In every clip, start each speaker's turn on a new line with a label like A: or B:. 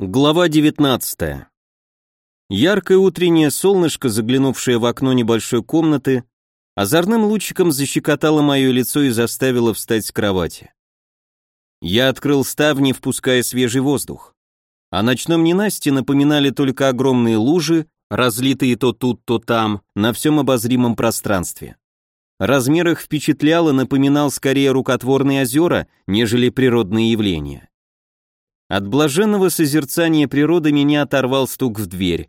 A: Глава 19. Яркое утреннее солнышко, заглянувшее в окно небольшой комнаты, озорным лучиком защекотало мое лицо и заставило встать с кровати. Я открыл ставни, впуская свежий воздух. О ночном ненасти напоминали только огромные лужи, разлитые то тут, то там, на всем обозримом пространстве. Размер их впечатлял и напоминал скорее рукотворные озера, нежели природные явления. От блаженного созерцания природы меня оторвал стук в дверь.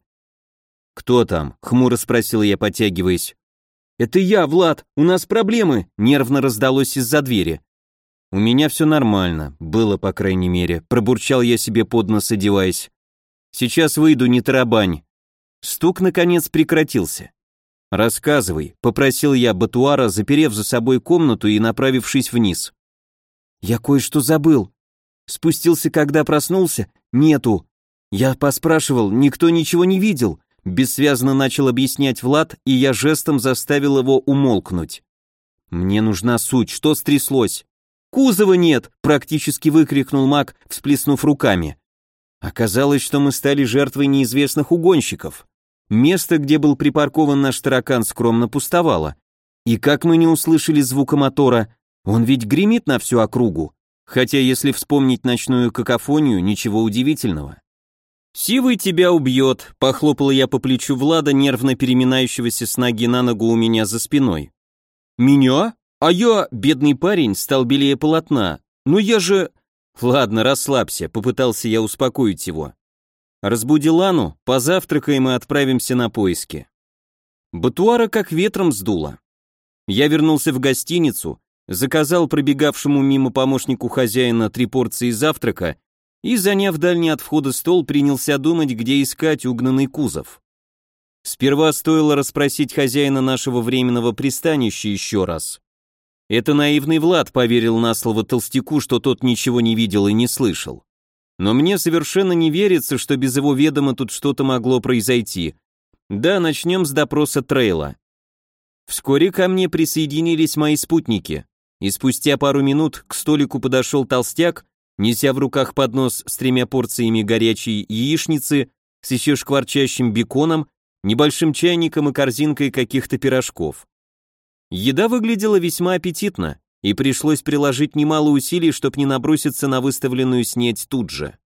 A: «Кто там?» — хмуро спросил я, потягиваясь. «Это я, Влад, у нас проблемы!» — нервно раздалось из-за двери. «У меня все нормально, было, по крайней мере», — пробурчал я себе под нос, одеваясь. «Сейчас выйду, не тарабань». Стук, наконец, прекратился. «Рассказывай», — попросил я Батуара, заперев за собой комнату и направившись вниз. «Я кое-что забыл», Спустился, когда проснулся? Нету. Я поспрашивал, никто ничего не видел. Бессвязно начал объяснять Влад, и я жестом заставил его умолкнуть. Мне нужна суть, что стряслось? Кузова нет, практически выкрикнул Мак, всплеснув руками. Оказалось, что мы стали жертвой неизвестных угонщиков. Место, где был припаркован наш таракан, скромно пустовало. И как мы не услышали звука мотора, он ведь гремит на всю округу. Хотя, если вспомнить ночную какофонию, ничего удивительного. «Сивый тебя убьет», — похлопала я по плечу Влада, нервно переминающегося с ноги на ногу у меня за спиной. «Меня? А я, бедный парень, стал белее полотна. Ну я же...» «Ладно, расслабься», — попытался я успокоить его. «Разбуди Лану, позавтракаем и отправимся на поиски». Батуара как ветром сдуло. Я вернулся в гостиницу, заказал пробегавшему мимо помощнику хозяина три порции завтрака и, заняв дальний от входа стол, принялся думать, где искать угнанный кузов. Сперва стоило расспросить хозяина нашего временного пристанища еще раз. Это наивный Влад поверил на слово толстяку, что тот ничего не видел и не слышал. Но мне совершенно не верится, что без его ведома тут что-то могло произойти. Да, начнем с допроса Трейла. Вскоре ко мне присоединились мои спутники и спустя пару минут к столику подошел толстяк, неся в руках поднос с тремя порциями горячей яичницы, с еще шкварчащим беконом, небольшим чайником и корзинкой каких-то пирожков. Еда выглядела весьма аппетитно, и пришлось приложить немало усилий, чтобы не наброситься на выставленную снеть тут же.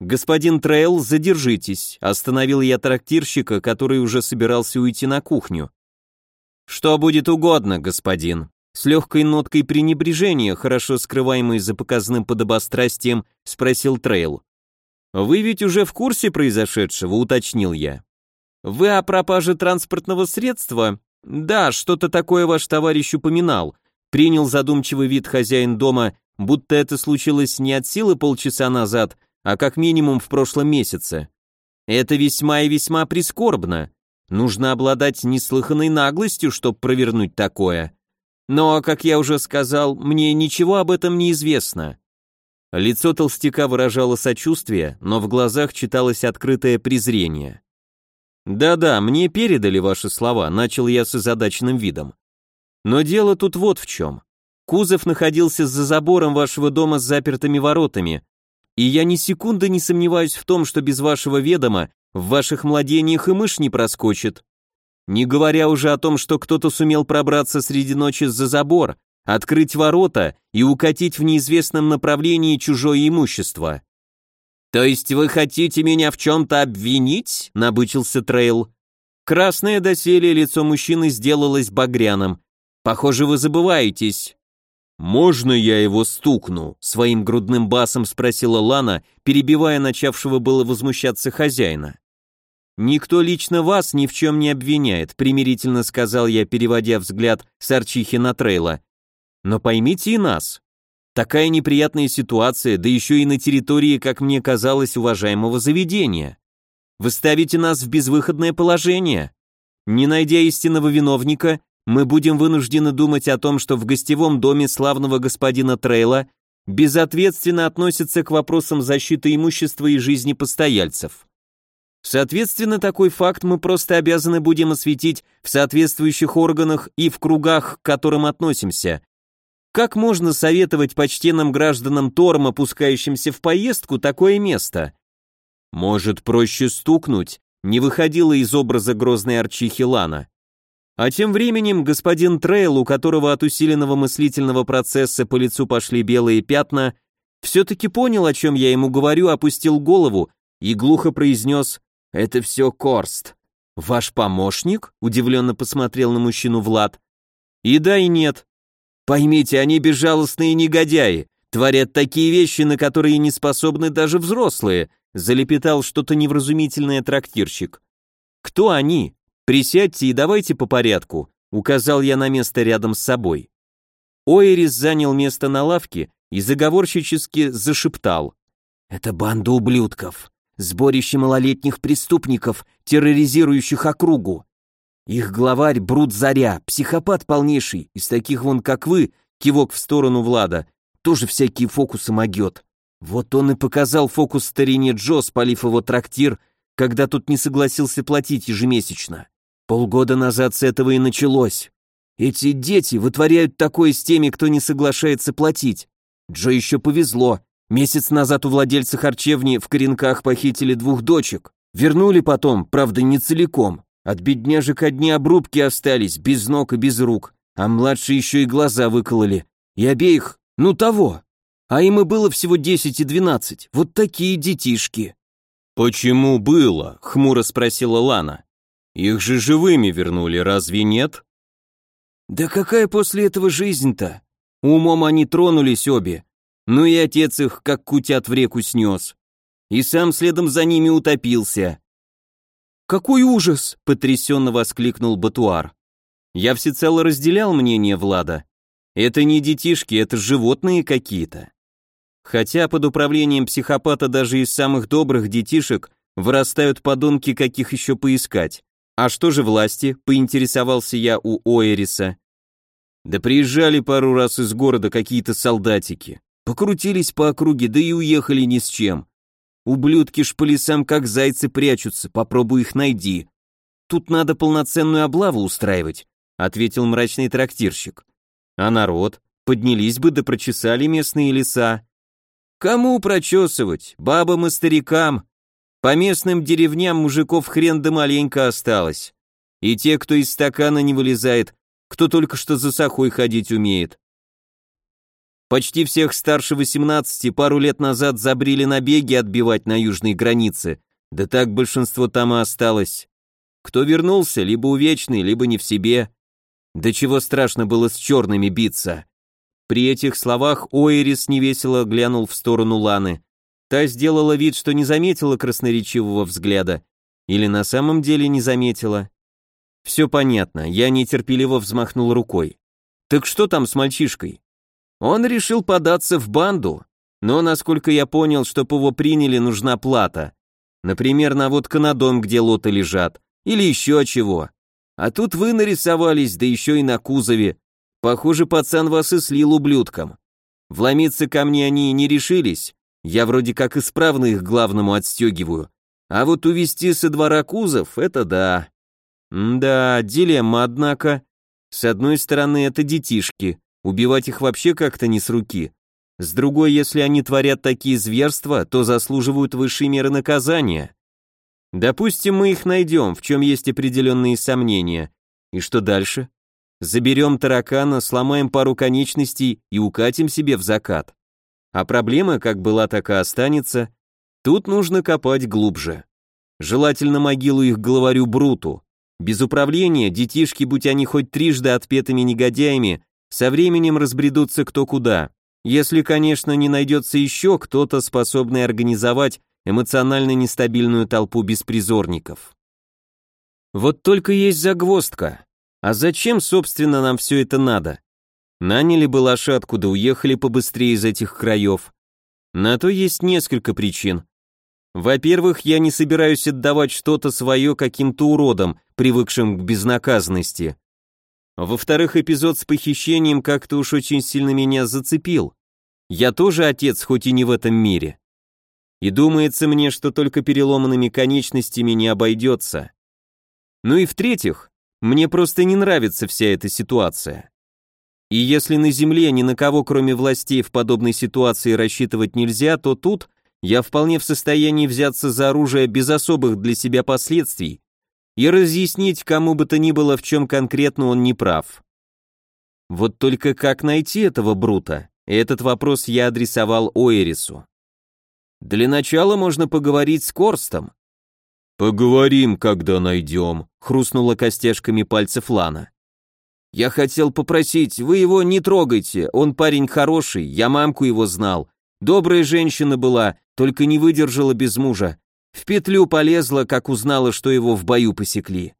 A: «Господин Трейл, задержитесь», — остановил я трактирщика, который уже собирался уйти на кухню. «Что будет угодно, господин», с легкой ноткой пренебрежения, хорошо скрываемой за показным подобострастием, спросил Трейл. «Вы ведь уже в курсе произошедшего», — уточнил я. «Вы о пропаже транспортного средства?» «Да, что-то такое ваш товарищ упоминал», — принял задумчивый вид хозяин дома, будто это случилось не от силы полчаса назад, а как минимум в прошлом месяце. «Это весьма и весьма прискорбно. Нужно обладать неслыханной наглостью, чтобы провернуть такое. Но, как я уже сказал, мне ничего об этом не известно. Лицо толстяка выражало сочувствие, но в глазах читалось открытое презрение. «Да-да, мне передали ваши слова», — начал я с озадаченным видом. «Но дело тут вот в чем. Кузов находился за забором вашего дома с запертыми воротами, и я ни секунды не сомневаюсь в том, что без вашего ведома в ваших владениях и мышь не проскочит. Не говоря уже о том, что кто-то сумел пробраться среди ночи за забор, открыть ворота и укатить в неизвестном направлении чужое имущество. «То есть вы хотите меня в чем-то обвинить?» — набычился Трейл. Красное доселе лицо мужчины сделалось багряным. «Похоже, вы забываетесь». «Можно я его стукну?» — своим грудным басом спросила Лана, перебивая начавшего было возмущаться хозяина. «Никто лично вас ни в чем не обвиняет», примирительно сказал я, переводя взгляд с Арчихи на Трейла. «Но поймите и нас. Такая неприятная ситуация, да еще и на территории, как мне казалось, уважаемого заведения. Вы ставите нас в безвыходное положение. Не найдя истинного виновника, мы будем вынуждены думать о том, что в гостевом доме славного господина Трейла безответственно относятся к вопросам защиты имущества и жизни постояльцев. Соответственно, такой факт мы просто обязаны будем осветить в соответствующих органах и в кругах, к которым относимся. Как можно советовать почтенным гражданам Торма, пускающимся в поездку, такое место? Может, проще стукнуть? Не выходила из образа грозной орчихи Лана. А тем временем господин Трейл, у которого от усиленного мыслительного процесса по лицу пошли белые пятна, все-таки понял, о чем я ему говорю, опустил голову и глухо произнес «Это все Корст». «Ваш помощник?» — удивленно посмотрел на мужчину Влад. «И да, и нет. Поймите, они безжалостные негодяи, творят такие вещи, на которые не способны даже взрослые», — залепетал что-то невразумительное трактирщик. «Кто они? Присядьте и давайте по порядку», — указал я на место рядом с собой. Оэрис занял место на лавке и заговорщически зашептал. «Это банда ублюдков сборище малолетних преступников, терроризирующих округу. Их главарь Брут Заря, психопат полнейший, из таких вон, как вы, кивок в сторону Влада, тоже всякие фокусы могет. Вот он и показал фокус старине Джо, спалив его трактир, когда тот не согласился платить ежемесячно. Полгода назад с этого и началось. Эти дети вытворяют такое с теми, кто не соглашается платить. Джо еще повезло, Месяц назад у владельца харчевни в Коренках похитили двух дочек. Вернули потом, правда, не целиком. От бедняжек одни обрубки остались, без ног и без рук. А младшие еще и глаза выкололи. И обеих, ну того. А им и было всего 10 и 12. Вот такие детишки. «Почему было?» — хмуро спросила Лана. «Их же живыми вернули, разве нет?» «Да какая после этого жизнь-то? Умом они тронулись обе, ну и отец их, как кутят в реку, снес. И сам следом за ними утопился. «Какой ужас!» — потрясенно воскликнул Батуар. Я всецело разделял мнение Влада. Это не детишки, это животные какие-то. Хотя под управлением психопата даже из самых добрых детишек вырастают подонки, каких еще поискать. А что же власти, поинтересовался я у Оэриса. Да приезжали пару раз из города какие-то солдатики. Покрутились по округе, да и уехали ни с чем. Ублюдки ж по лесам как зайцы прячутся, попробуй их найди. Тут надо полноценную облаву устраивать, ответил мрачный трактирщик. А народ? Поднялись бы да прочесали местные леса. Кому прочесывать? Бабам и старикам. По местным деревням мужиков хрен да маленько осталось. И те, кто из стакана не вылезает, кто только что за сахой ходить умеет. Почти всех старше 18 пару лет назад забрили набеги отбивать на южной границе, да так большинство там и осталось. Кто вернулся, либо увечный, либо не в себе. Да чего страшно было с черными биться. При этих словах Оэрис невесело глянул в сторону Ланы. Та сделала вид, что не заметила красноречивого взгляда. Или на самом деле не заметила. Все понятно, я нетерпеливо взмахнул рукой. Так что там с мальчишкой? Он решил податься в банду, но, насколько я понял, чтобы его приняли, нужна плата. Например, наводка на дом, где лоты лежат, или еще чего. А тут вы нарисовались, да еще и на кузове. Похоже, пацан вас и слил ублюдком. Вломиться ко мне они не решились, я вроде как исправно их главному отстегиваю. А вот увести со двора кузов — это да. М да, дилемма, однако. С одной стороны, это детишки, Убивать их вообще как-то не с руки. С другой, если они творят такие зверства, то заслуживают высшей меры наказания. Допустим, мы их найдем, в чем есть определенные сомнения. И что дальше? Заберем таракана, сломаем пару конечностей и укатим себе в закат. А проблема, как была, так и останется. Тут нужно копать глубже. Желательно могилу их главарю Бруту. Без управления детишки, будь они хоть трижды отпетыми негодяями, со временем разбредутся кто куда, если, конечно, не найдется еще кто-то, способный организовать эмоционально нестабильную толпу беспризорников. Вот только есть загвоздка. А зачем, собственно, нам все это надо? Наняли бы лошадку, да уехали побыстрее из этих краев. На то есть несколько причин. Во-первых, я не собираюсь отдавать что-то свое каким-то уродам, привыкшим к безнаказанности. Во-вторых, эпизод с похищением как-то уж очень сильно меня зацепил. Я тоже отец, хоть и не в этом мире. И думается мне, что только переломанными конечностями не обойдется. Ну и в-третьих, мне просто не нравится вся эта ситуация. И если на Земле ни на кого, кроме властей, в подобной ситуации рассчитывать нельзя, то тут я вполне в состоянии взяться за оружие без особых для себя последствий и разъяснить кому бы то ни было, в чем конкретно он не прав. Вот только как найти этого Брута? Этот вопрос я адресовал Оэрису. Для начала можно поговорить с Корстом. Поговорим, когда найдем, хрустнула костяшками пальцев Лана. Я хотел попросить, вы его не трогайте, он парень хороший, я мамку его знал. Добрая женщина была, только не выдержала без мужа. В петлю полезла, как узнала, что его в бою посекли.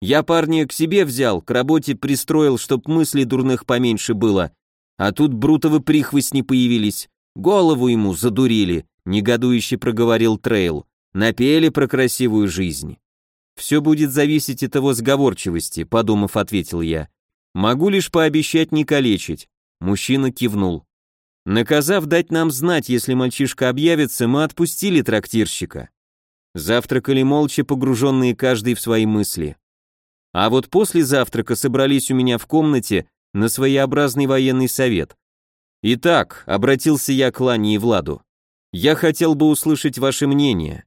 A: Я парня к себе взял, к работе пристроил, чтоб мыслей дурных поменьше было. А тут брутовы прихвостни появились. Голову ему задурили, негодующе проговорил Трейл. Напели про красивую жизнь. Все будет зависеть от его сговорчивости, подумав, ответил я. Могу лишь пообещать не калечить. Мужчина кивнул. Наказав дать нам знать, если мальчишка объявится, мы отпустили трактирщика. Завтракали молча, погруженные каждый в свои мысли. А вот после завтрака собрались у меня в комнате на своеобразный военный совет. Итак, обратился я к Лане и Владу. Я хотел бы услышать ваше мнение.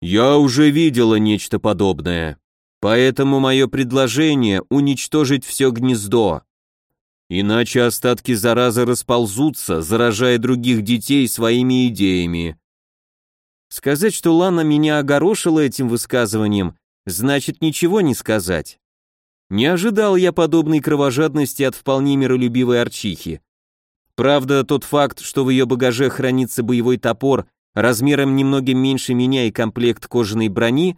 A: Я уже видела нечто подобное. Поэтому мое предложение — уничтожить все гнездо. Иначе остатки заразы расползутся, заражая других детей своими идеями. Сказать, что Лана меня огорошила этим высказыванием, значит ничего не сказать. Не ожидал я подобной кровожадности от вполне миролюбивой арчихи. Правда, тот факт, что в ее багаже хранится боевой топор размером немного меньше меня и комплект кожаной брони,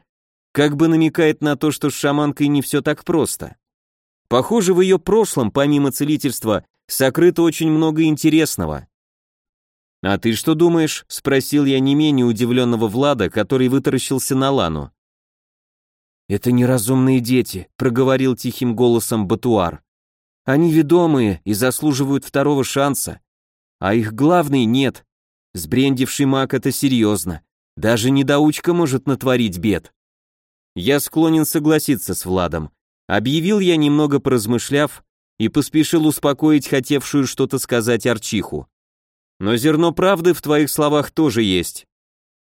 A: как бы намекает на то, что с шаманкой не все так просто. Похоже, в ее прошлом, помимо целительства, сокрыто очень много интересного. «А ты что думаешь?» — спросил я не менее удивленного Влада, который вытаращился на Лану. «Это неразумные дети», — проговорил тихим голосом Батуар. «Они ведомые и заслуживают второго шанса, а их главный нет. Сбрендивший маг — это серьезно. Даже недоучка может натворить бед». Я склонен согласиться с Владом. Объявил я, немного поразмышляв, и поспешил успокоить хотевшую что-то сказать Арчиху. Но зерно правды в твоих словах тоже есть.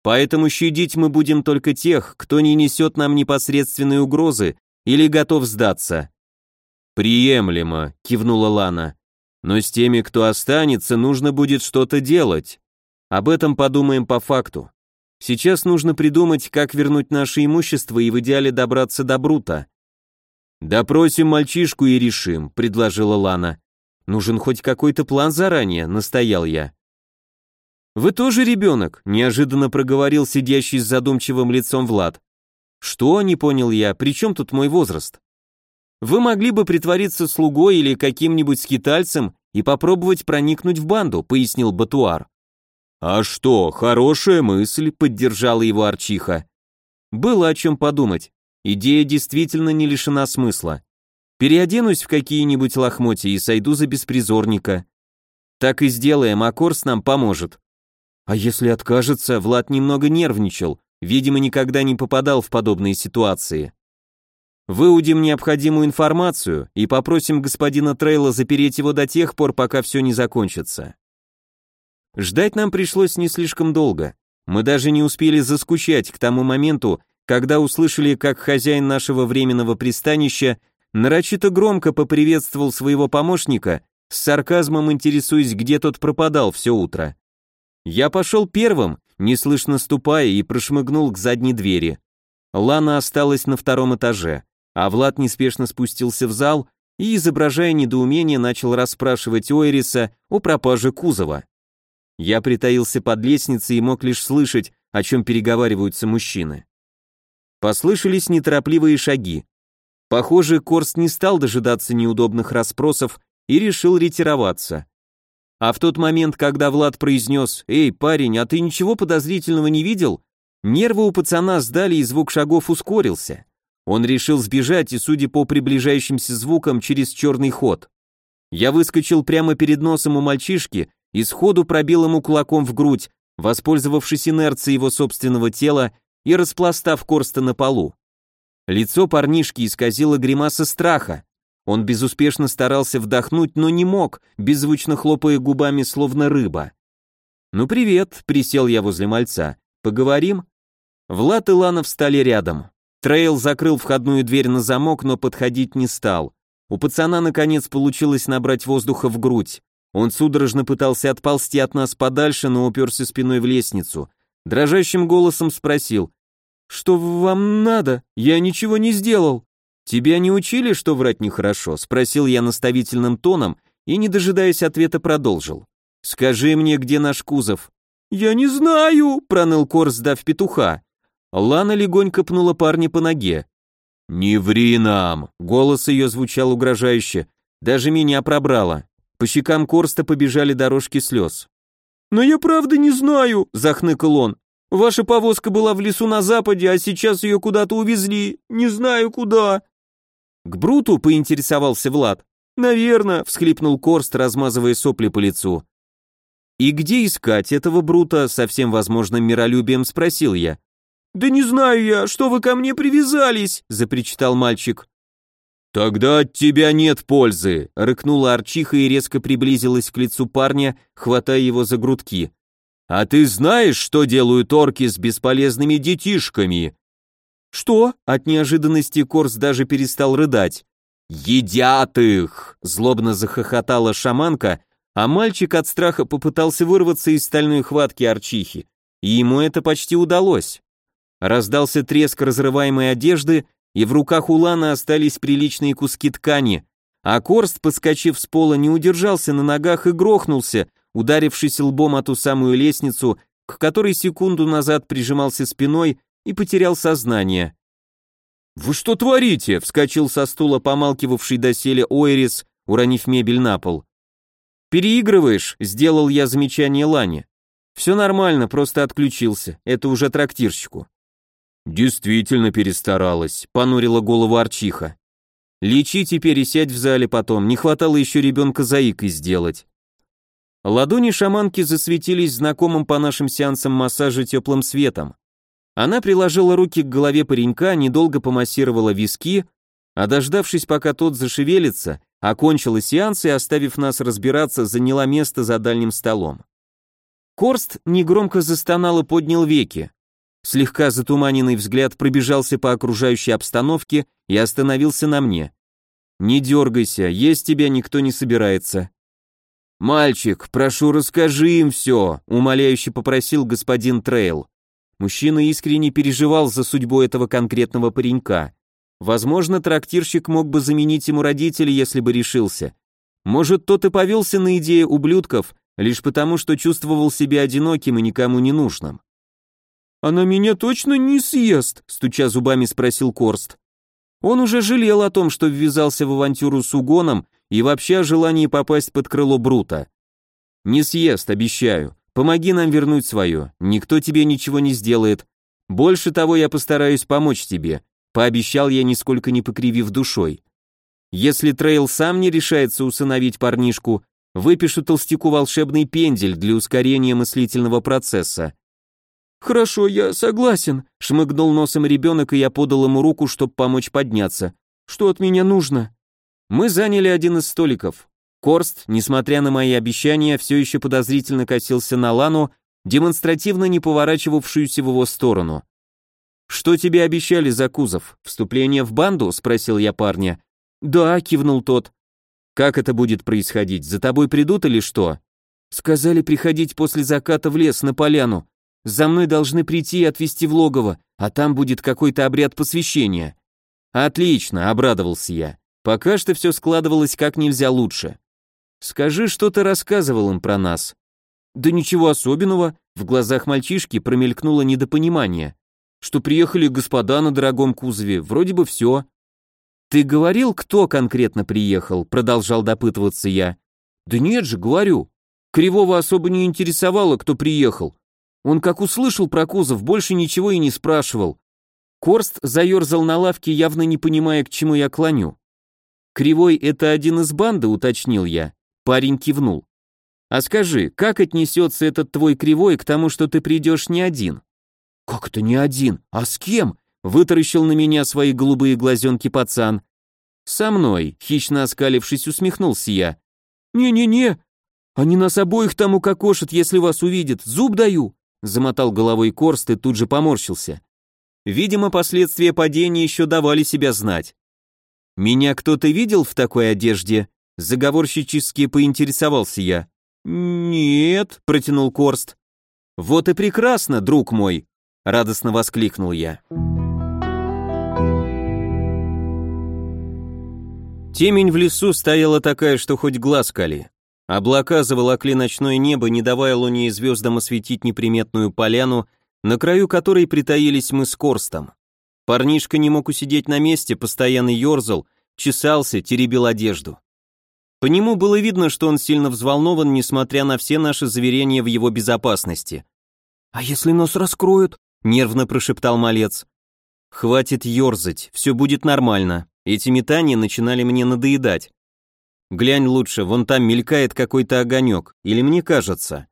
A: Поэтому щадить мы будем только тех, кто не несет нам непосредственной угрозы или готов сдаться. Приемлемо, кивнула Лана. Но с теми, кто останется, нужно будет что-то делать. Об этом подумаем по факту. Сейчас нужно придумать, как вернуть наше имущество и в идеале добраться до Брута. Допросим мальчишку и решим, предложила Лана. Нужен хоть какой-то план заранее, настоял я. Вы тоже ребенок, неожиданно проговорил сидящий с задумчивым лицом Влад. Что, не понял я, при чем тут мой возраст? Вы могли бы притвориться слугой или каким-нибудь скитальцем и попробовать проникнуть в банду, пояснил Батуар. «А что, хорошая мысль», — поддержала его Арчиха. Было о чем подумать. Идея действительно не лишена смысла. Переоденусь в какие-нибудь лохмотья и сойду за беспризорника. Так и сделаем, а Корс нам поможет. А если откажется, Влад немного нервничал, видимо, никогда не попадал в подобные ситуации. Выудим необходимую информацию и попросим господина Трейла запереть его до тех пор, пока все не закончится. Ждать нам пришлось не слишком долго. Мы даже не успели заскучать к тому моменту, когда услышали, как хозяин нашего временного пристанища нарочито громко поприветствовал своего помощника, с сарказмом интересуясь, где тот пропадал все утро. Я пошел первым, неслышно ступая, и прошмыгнул к задней двери. Лана осталась на втором этаже, а Влад неспешно спустился в зал и, изображая недоумение, начал расспрашивать Ойриса о пропаже кузова. Я притаился под лестницей и мог лишь слышать, о чем переговариваются мужчины. Послышались неторопливые шаги. Похоже, Корст не стал дожидаться неудобных расспросов и решил ретироваться. А в тот момент, когда Влад произнес «Эй, парень, а ты ничего подозрительного не видел?», нервы у пацана сдали и звук шагов ускорился. Он решил сбежать и, судя по приближающимся звукам, через черный ход. Я выскочил прямо перед носом у мальчишки и сходу пробил ему кулаком в грудь, воспользовавшись инерцией его собственного тела и распластав Корста на полу. Лицо парнишки исказила гримаса страха. Он безуспешно старался вдохнуть, но не мог, беззвучно хлопая губами, словно рыба. «Ну привет», — присел я возле мальца. «Поговорим?» Влад и Лана встали рядом. Трейл закрыл входную дверь на замок, но подходить не стал. У пацана наконец получилось набрать воздуха в грудь. Он судорожно пытался отползти от нас подальше, но уперся спиной в лестницу. Дрожащим голосом спросил. «Что вам надо? Я ничего не сделал». «Тебя не учили, что врать нехорошо?» — спросил я наставительным тоном и, не дожидаясь ответа, продолжил. «Скажи мне, где наш кузов?» «Я не знаю», — проныл Кор, сдав петуха. Лана легонько пнула парня по ноге. «Не ври нам!» — голос ее звучал угрожающе. Даже меня пробрало. По щекам Корста побежали дорожки слез. «Но я правда не знаю», — захныкал он. «Ваша повозка была в лесу на западе, а сейчас ее куда-то увезли. Не знаю куда». «К Бруту?» — поинтересовался Влад. «Наверно», — всхлипнул Корст, размазывая сопли по лицу. «И где искать этого Брута?» — со всем возможным миролюбием спросил я. «Да не знаю я, что вы ко мне привязались?» — запричитал мальчик. «Тогда от тебя нет пользы», — рыкнула Арчиха и резко приблизилась к лицу парня, хватая его за грудки. «А ты знаешь, что делают орки с бесполезными детишками?» «Что?» — от неожиданности Корс даже перестал рыдать. «Едят их!» — злобно захохотала шаманка, а мальчик от страха попытался вырваться из стальной хватки Арчихи, и ему это почти удалось. Раздался треск разрываемой одежды, и в руках Улана остались приличные куски ткани, а Корст, подскочив с пола, не удержался на ногах и грохнулся, ударившись лбом о ту самую лестницу, к которой секунду назад прижимался спиной и потерял сознание. «Вы что творите?» — вскочил со стула помалкивавший доселе Ойрис, уронив мебель на пол. «Переигрываешь?» — сделал я замечание Лане. «Все нормально, просто отключился, это уже трактирщику». «Действительно перестаралась», — понурила голову Арчиха. «Лечи теперь и сядь в зале потом, не хватало еще ребенка заикой сделать». Ладони шаманки засветились знакомым по нашим сеансам массажа теплым светом. Она приложила руки к голове паренька, недолго помассировала виски, а дождавшись, пока тот зашевелится, окончила сеанс и, оставив нас разбираться, заняла место за дальним столом. Корст негромко застонал и поднял веки. Слегка затуманенный взгляд пробежался по окружающей обстановке и остановился на мне. «Не дергайся, есть тебя никто не собирается». «Мальчик, прошу, расскажи им все», — умоляюще попросил господин Трейл. Мужчина искренне переживал за судьбу этого конкретного паренька. Возможно, трактирщик мог бы заменить ему родителей, если бы решился. Может, тот и повелся на идею ублюдков, лишь потому, что чувствовал себя одиноким и никому не нужным. «Она меня точно не съест?» — стуча зубами спросил Корст. Он уже жалел о том, что ввязался в авантюру с угоном и вообще о желании попасть под крыло Брута. «Не съест, обещаю. Помоги нам вернуть свое. Никто тебе ничего не сделает. Больше того, я постараюсь помочь тебе», — пообещал я, нисколько не покривив душой. «Если Трейл сам не решается усыновить парнишку, выпишу толстяку волшебный пендель для ускорения мыслительного процесса. «Хорошо, я согласен», — шмыгнул носом ребенок, и я подал ему руку, чтобы помочь подняться. «Что от меня нужно?» Мы заняли один из столиков. Корст, несмотря на мои обещания, все еще подозрительно косился на Лану, демонстративно не поворачивавшуюся в его сторону. «Что тебе обещали за кузов? Вступление в банду?» — спросил я парня. «Да», — кивнул тот. «Как это будет происходить? За тобой придут или что?» «Сказали приходить после заката в лес на поляну. За мной должны прийти и отвезти в логово, а там будет какой-то обряд посвящения. Отлично, обрадовался я. Пока что все складывалось как нельзя лучше. Скажи, что ты рассказывал им про нас. Да ничего особенного, в глазах мальчишки промелькнуло недопонимание. Что приехали господа на дорогом кузове, вроде бы все. Ты говорил, кто конкретно приехал, продолжал допытываться я. Да нет же, говорю. Кривого особо не интересовало, кто приехал. Он как услышал про кузов, больше ничего и не спрашивал. Корст заерзал на лавке, явно не понимая, к чему я клоню. «Кривой — это один из банды», — уточнил я. Парень кивнул. «А скажи, как отнесется этот твой Кривой к тому, что ты придешь не один?» «Как это не один? А с кем?» — вытаращил на меня свои голубые глазенки пацан. «Со мной», — хищно оскалившись, усмехнулся я. «Не-не-не,
B: Они нас обоих там укокошат, если вас увидят, зуб даю!» Замотал головой Корст и тут же поморщился. Видимо, последствия падения еще давали себя знать. «Меня кто-то видел в такой одежде?» Заговорщически поинтересовался я. «Нет», — протянул Корст. «Вот и прекрасно, друг мой», — радостно воскликнул я. Темень в лесу стояла такая, что хоть глаз кали. Облака заволокли ночное небо, не давая луне и звездам осветить неприметную поляну, на краю которой притаились мы с Корстом. Парнишка не мог усидеть на месте, постоянно ерзал, чесался, теребил одежду. По нему было видно, что он сильно взволнован, несмотря на все наши заверения в его безопасности. «А если нас раскроют?» — нервно прошептал малец. «Хватит ерзать, все будет нормально. Эти метания начинали мне надоедать. Глянь лучше, вон там мелькает какой-то огонек, или мне кажется?»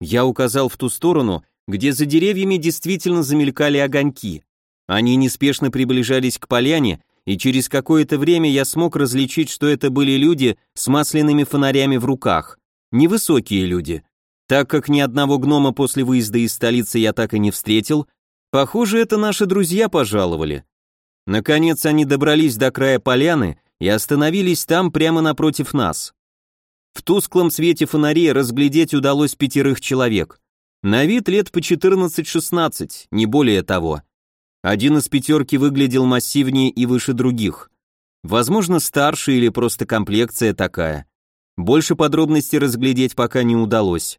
B: Я указал в ту сторону, где за деревьями действительно замелькали огоньки. Они неспешно приближались к поляне, и через какое-то время я смог различить, что это были люди с масляными фонарями в руках. Невысокие люди. Так как ни одного гнома после выезда из столицы я так и не встретил, похоже, это наши друзья пожаловали. Наконец они добрались до края поляны и остановились там прямо напротив нас. В тусклом свете фонарей разглядеть удалось пятерых человек. На вид лет по 14-16, не более того. Один из пятерки выглядел массивнее и выше других. Возможно, старше или просто комплекция такая. Больше подробностей разглядеть пока не удалось.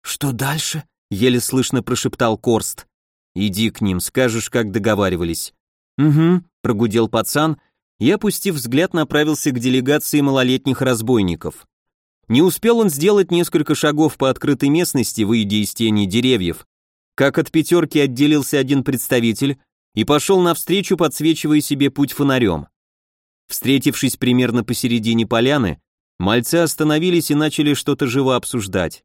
B: «Что дальше?» — еле слышно прошептал Корст. «Иди к ним, скажешь, как договаривались». «Угу», — прогудел пацан и, опустив взгляд, направился к делегации малолетних разбойников. Не успел он сделать несколько шагов по открытой местности, выйдя из тени деревьев, как от пятерки отделился один представитель и пошел навстречу, подсвечивая себе путь фонарем. Встретившись примерно посередине поляны, мальцы остановились и начали что-то живо обсуждать.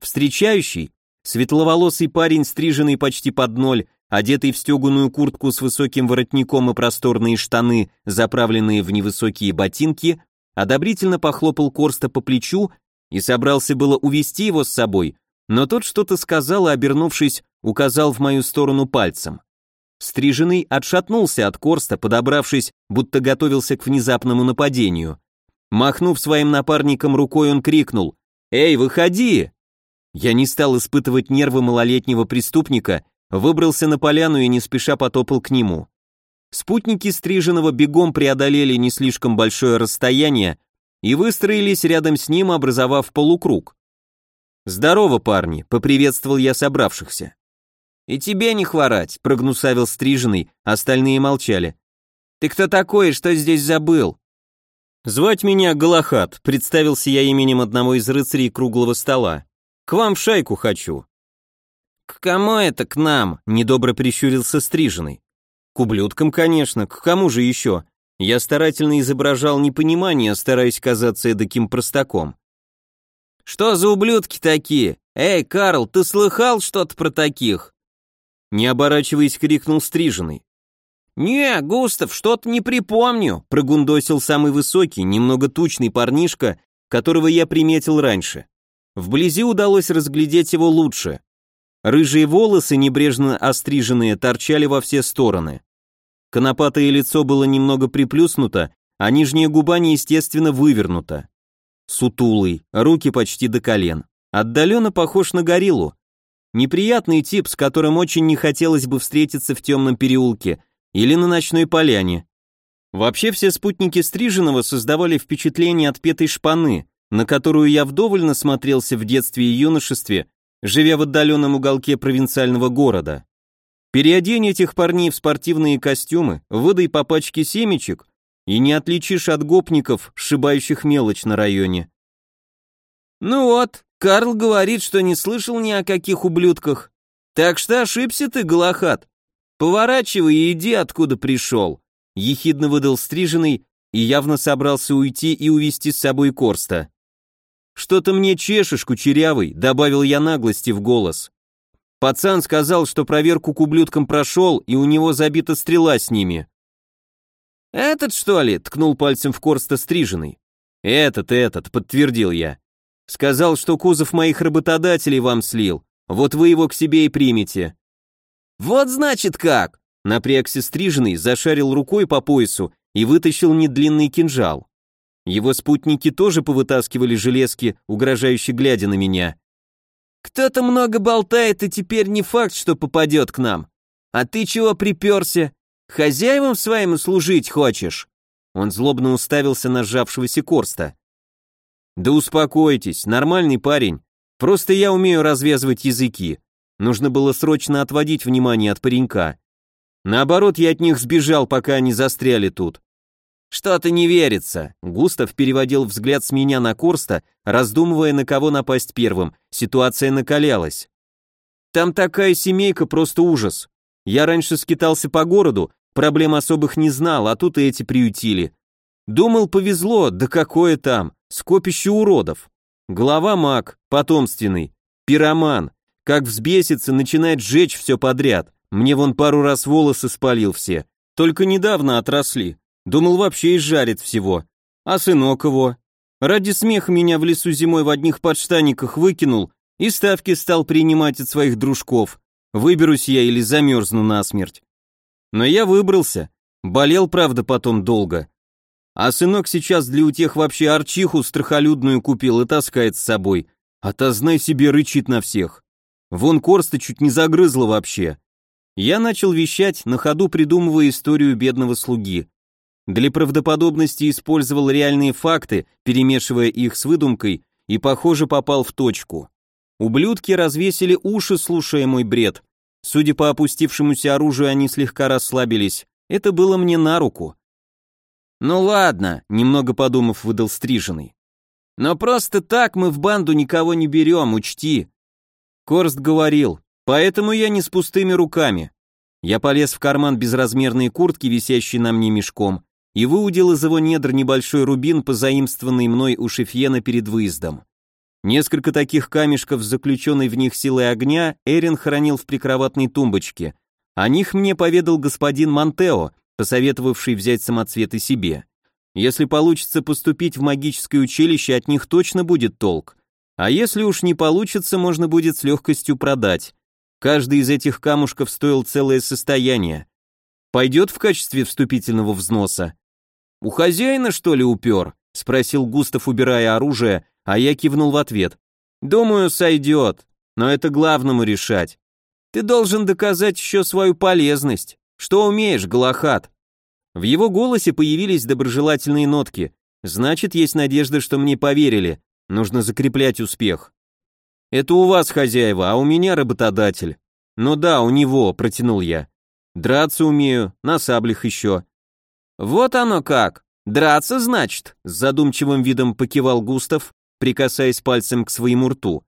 B: Встречающий, светловолосый парень, стриженный почти под ноль, одетый в стеганую куртку с высоким воротником и просторные штаны, заправленные в невысокие ботинки, одобрительно похлопал Корста по плечу и собрался было увести его с собой, но тот что-то сказал и, обернувшись, указал в мою сторону пальцем. Стриженный отшатнулся от Корста, подобравшись, будто готовился к внезапному нападению. Махнув своим напарником рукой, он крикнул «Эй, выходи!». Я не стал испытывать нервы малолетнего преступника, выбрался на поляну и не спеша потопал к нему. Спутники стриженного бегом преодолели не слишком большое расстояние и выстроились рядом с ним, образовав полукруг. «Здорово, парни», — поприветствовал я собравшихся. «И тебе не хворать», — прогнусавил стриженный, остальные молчали. «Ты кто такой что здесь забыл?» «Звать меня Галахат», — представился я именем одного из рыцарей круглого стола. «К вам в шайку хочу». «К кому это к нам?» — недобро прищурился стриженный. К ублюдкам, конечно, к кому же еще? Я старательно изображал непонимание, стараясь казаться эдаким простаком. «Что за ублюдки такие? Эй, Карл, ты слыхал что-то про таких?» Не оборачиваясь, крикнул стриженный. «Не, Густав, что-то не припомню», прогундосил самый высокий, немного тучный парнишка, которого я приметил раньше. Вблизи удалось разглядеть его лучше. Рыжие волосы, небрежно остриженные, торчали во все стороны. Конопатое лицо было немного приплюснуто, а нижняя губа неестественно вывернута. Сутулый, руки почти до колен. Отдаленно похож на гориллу. Неприятный тип, с которым очень не хотелось бы встретиться в темном переулке или на ночной поляне. Вообще все спутники Стриженного создавали впечатление отпетой шпаны, на которую я вдоволь насмотрелся в детстве и юношестве, живя в отдаленном уголке провинциального города. Переодень этих парней в спортивные костюмы, выдай по пачке семечек, и не отличишь от гопников, сшибающих мелочь на районе. Ну вот, Карл говорит, что не слышал ни о каких ублюдках. Так что ошибся ты, Галахат. Поворачивай и иди, откуда пришел. Ехидно выдал стриженный и явно собрался уйти и увести с собой Корста. «Что-то мне чешешь, кучерявый», — добавил я наглости в голос. Пацан сказал, что проверку к ублюдкам прошел, и у него забита стрела с ними. «Этот, что ли?» — ткнул пальцем в Корста стриженный. «Этот, этот», — подтвердил я. Сказал, что кузов моих работодателей вам слил. Вот вы его к себе и примете. Вот значит как! Напрягся стриженный, зашарил рукой по поясу и вытащил недлинный кинжал. Его спутники тоже повытаскивали железки, угрожающе глядя на меня. «Кто-то много болтает, и теперь не факт, что попадет к нам. А ты чего приперся? Хозяевам своим служить хочешь?» Он злобно уставился на сжавшегося Корста. «Да успокойтесь, нормальный парень. Просто я умею развязывать языки. Нужно было срочно отводить внимание от паренька. Наоборот, я от них сбежал, пока они застряли тут. Что-то не верится. Густав переводил взгляд с меня на Корста, раздумывая, на кого напасть первым. Ситуация накалялась. Там такая семейка, просто ужас. Я раньше скитался по городу, проблем особых не знал, а тут и эти приютили. Думал, повезло, да какое там, скопище уродов. Глава маг, потомственный, пироман, как взбесится, начинает сжечь все подряд. Мне вон пару раз волосы спалил все. Только недавно отросли. Думал, вообще изжарит всего. А сынок его? Ради смеха меня в лесу зимой в одних подштаниках выкинул и ставки стал принимать от своих дружков. Выберусь я или замерзну насмерть. Но я выбрался. Болел, правда, потом долго. А сынок сейчас для утех вообще арчиху страхолюдную купил и таскает с собой. А та, знай себе, рычит на всех. Вон Корста чуть не загрызла вообще. Я начал вещать, на ходу придумывая историю бедного слуги. Для правдоподобности использовал реальные факты, перемешивая их с выдумкой, и, похоже, попал в точку. Ублюдки развесили уши, слушая мой бред. Судя по опустившемуся оружию, они слегка расслабились. Это было мне на руку. «Ну ладно», — немного подумав, выдал стриженный. «Но просто так мы в банду никого не берем, учти. Корст говорил, поэтому я не с пустыми руками. Я полез в карман безразмерной куртки, висящей на мне мешком, и выудил из его недр небольшой рубин, позаимствованный мной у Шефьена перед выездом. Несколько таких камешков с заключенной в них силой огня Эрин хранил в прикроватной тумбочке. О них мне поведал господин Монтео, посоветовавший взять самоцветы себе. Если получится поступить в магическое училище, от них точно будет толк. А если уж не получится, можно будет с легкостью продать. Каждый из этих камушков стоил целое состояние. Пойдет в качестве вступительного взноса? У хозяина, что ли, упер? Спросил Густав, убирая оружие, а я кивнул в ответ. Думаю, сойдет, но это главному решать. Ты должен доказать еще свою полезность. Что умеешь, Галахат? В его голосе появились доброжелательные нотки. Значит, есть надежда, что мне поверили. Нужно закреплять успех. Это у вас хозяева, а у меня работодатель. Ну да, у него, протянул я. Драться умею, на саблях еще. Вот оно как. Драться, значит, с задумчивым видом покивал Густав, прикасаясь пальцем к своему рту.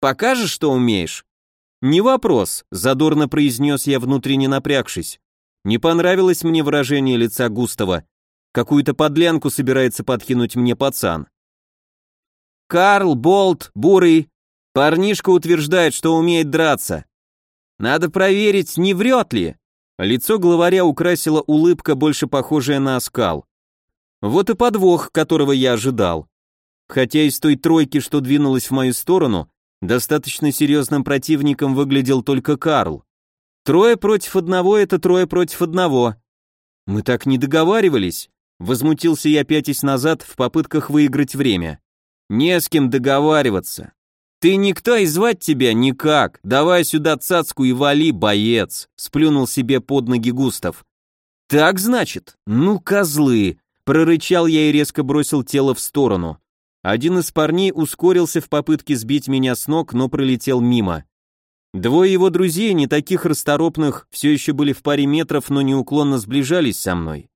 B: Покажешь, что умеешь? Не вопрос, задорно произнес я, внутренне напрягшись. Не понравилось мне выражение лица Густава. Какую-то подлянку собирается подкинуть мне пацан. Карл, Болт, Бурый. Парнишка утверждает, что умеет драться. Надо проверить, не врет ли. Лицо главаря украсила улыбка, больше похожая на оскал. Вот и подвох, которого я ожидал. Хотя из той тройки, что двинулась в мою сторону, достаточно серьезным противником выглядел только Карл. Трое против одного — это трое против одного. Мы так не договаривались. Возмутился я пятясь назад в попытках выиграть время. Не с кем договариваться. Ты никто и звать тебя никак. Давай сюда цацку и вали, боец, сплюнул себе под ноги Густав. Так значит? Ну, козлы, прорычал я и резко бросил тело в сторону. Один из парней ускорился в попытке сбить меня с ног, но пролетел мимо. Двое его друзей, не таких расторопных, все еще были в паре метров, но неуклонно сближались со мной.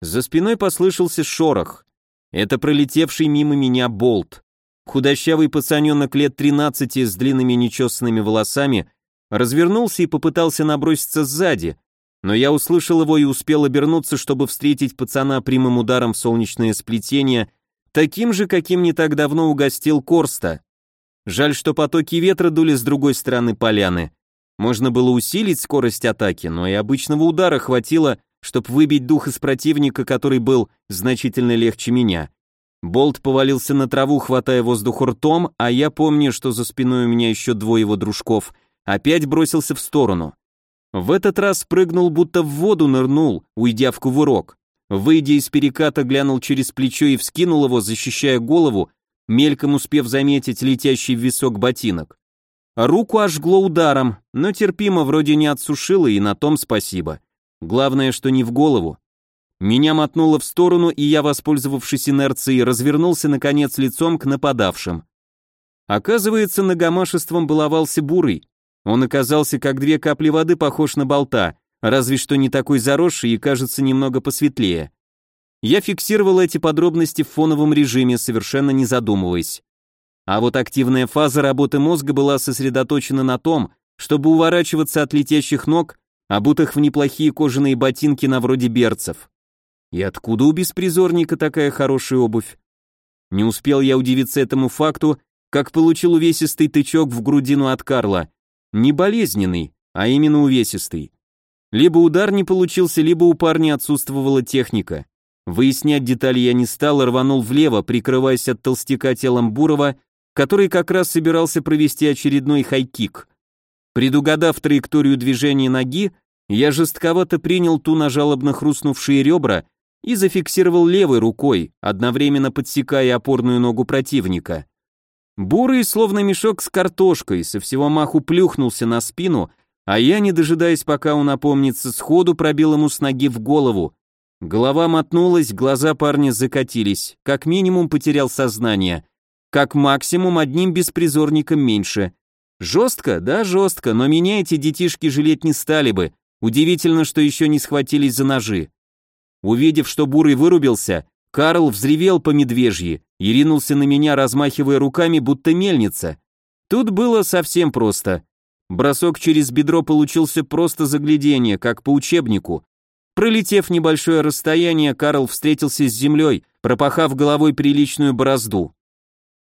B: За спиной послышался шорох. Это пролетевший мимо меня болт. Худощавый пацаненок лет 13 с длинными нечесанными волосами развернулся и попытался наброситься сзади, но я услышал его и успел обернуться, чтобы встретить пацана прямым ударом в солнечное сплетение, таким же, каким не так давно угостил Корста. Жаль, что потоки ветра дули с другой стороны поляны. Можно было усилить скорость атаки, но и обычного удара хватило, чтобы выбить дух из противника, который был значительно легче меня. Болт повалился на траву, хватая воздух ртом, а я, помню, что за спиной у меня еще двое его дружков, опять бросился в сторону. В этот раз прыгнул, будто в воду нырнул, уйдя в кувырок. Выйдя из переката, глянул через плечо и вскинул его, защищая голову, мельком успев заметить летящий в висок ботинок. Руку ожгло ударом, но терпимо вроде не отсушило, и на том спасибо. Главное, что не в голову. Меня мотнуло в сторону, и я, воспользовавшись инерцией, развернулся, наконец, лицом к нападавшим. Оказывается, нагомашеством баловался бурый. Он оказался, как две капли воды, похож на болта, разве что не такой заросший и кажется немного посветлее. Я фиксировал эти подробности в фоновом режиме, совершенно не задумываясь. А вот активная фаза работы мозга была сосредоточена на том, чтобы уворачиваться от летящих ног, обутых в неплохие кожаные ботинки на вроде берцев. И откуда у беспризорника такая хорошая обувь? Не успел я удивиться этому факту, как получил увесистый тычок в грудину от Карла. Не болезненный, а именно увесистый. Либо удар не получился, либо у парня отсутствовала техника. Выяснять детали я не стал, рванул влево, прикрываясь от толстяка телом Бурова, который как раз собирался провести очередной хайкик. Предугадав траекторию движения ноги, я жестковато принял ту на жалобно хрустнувшие ребра и зафиксировал левой рукой, одновременно подсекая опорную ногу противника. Бурый, словно мешок с картошкой, со всего маху плюхнулся на спину, а я, не дожидаясь, пока он опомнится, сходу пробил ему с ноги в голову. Голова мотнулась, глаза парня закатились, как минимум потерял сознание, как максимум одним беспризорником меньше. Жестко, да, жестко, но меня эти детишки жалеть не стали бы, удивительно, что еще не схватились за ножи. Увидев, что Бурый вырубился, Карл взревел по медвежьи и ринулся на меня, размахивая руками, будто мельница. Тут было совсем просто. Бросок через бедро получился просто заглядение, как по учебнику. Пролетев небольшое расстояние, Карл встретился с землей, пропахав головой приличную борозду.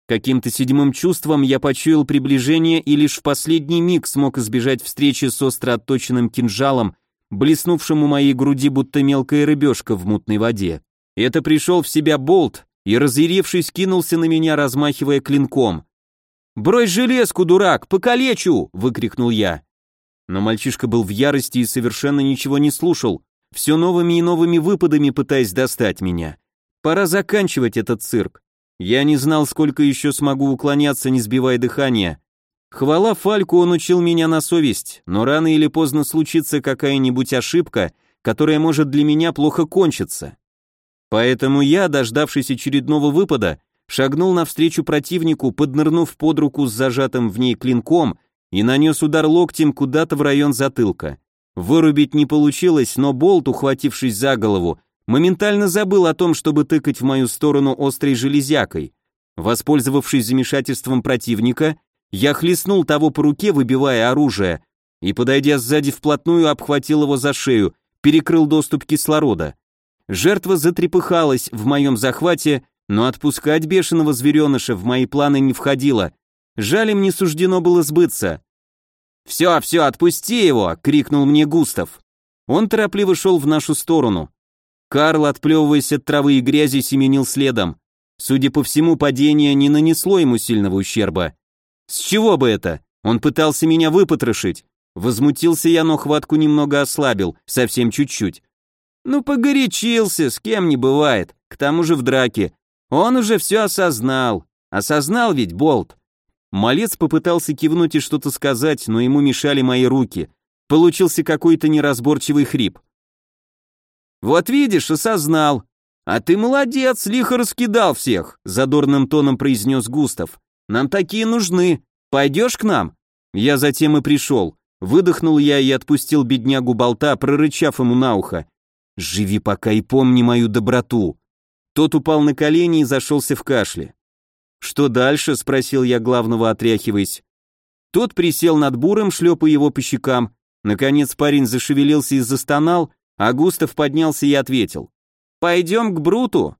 B: Каким-то седьмым чувством я почуял приближение и лишь в последний миг смог избежать встречи с остро отточенным кинжалом, блеснувшим у моей груди будто мелкая рыбешка в мутной воде. Это пришел в себя болт и, разъярившись, кинулся на меня, размахивая клинком. «Брось железку, дурак, покалечу!» — выкрикнул я. Но мальчишка был в ярости и совершенно ничего не слушал, все новыми и новыми выпадами пытаясь достать меня. Пора заканчивать этот цирк. Я не знал, сколько еще смогу уклоняться, не сбивая дыхания. Хвала Фальку, он учил меня на совесть, но рано или поздно случится какая-нибудь ошибка, которая может для меня плохо кончиться. Поэтому я, дождавшись очередного выпада, шагнул навстречу противнику, поднырнув под руку с зажатым в ней клинком и нанес удар локтем куда-то в район затылка. Вырубить не получилось, но болт, ухватившись за голову, моментально забыл о том, чтобы тыкать в мою сторону острой железякой. Воспользовавшись замешательством противника, я хлестнул того по руке, выбивая оружие, и, подойдя сзади вплотную, обхватил его за шею, перекрыл доступ кислорода. Жертва затрепыхалась в моем захвате, но отпускать бешеного звереныша в мои планы не входило. Жаль им не суждено было сбыться. «Все, все, отпусти его!» — крикнул мне Густав. Он торопливо шел в нашу сторону. Карл, отплевываясь от травы и грязи, семенил следом. Судя по всему, падение не нанесло ему сильного ущерба. С чего бы это? Он пытался меня выпотрошить. Возмутился я, но хватку немного ослабил, совсем чуть-чуть. Ну, погорячился, с кем не бывает, к тому же в драке. Он уже все осознал. Осознал ведь, Болт. Малец попытался кивнуть и что-то сказать, но ему мешали мои руки. Получился какой-то неразборчивый хрип. «Вот видишь, осознал. А ты молодец, лихо раскидал всех», задорным тоном произнес Густав. «Нам такие нужны. Пойдешь к нам?» Я затем и пришел. Выдохнул я и отпустил беднягу болта, прорычав ему на ухо. «Живи пока и помни мою доброту». Тот упал на колени и зашелся в кашле. «Что дальше?» — спросил я главного, отряхиваясь. Тот присел над буром, шлепая его по щекам. Наконец парень зашевелился и застонал, а Густав поднялся и ответил. «Пойдем к Бруту.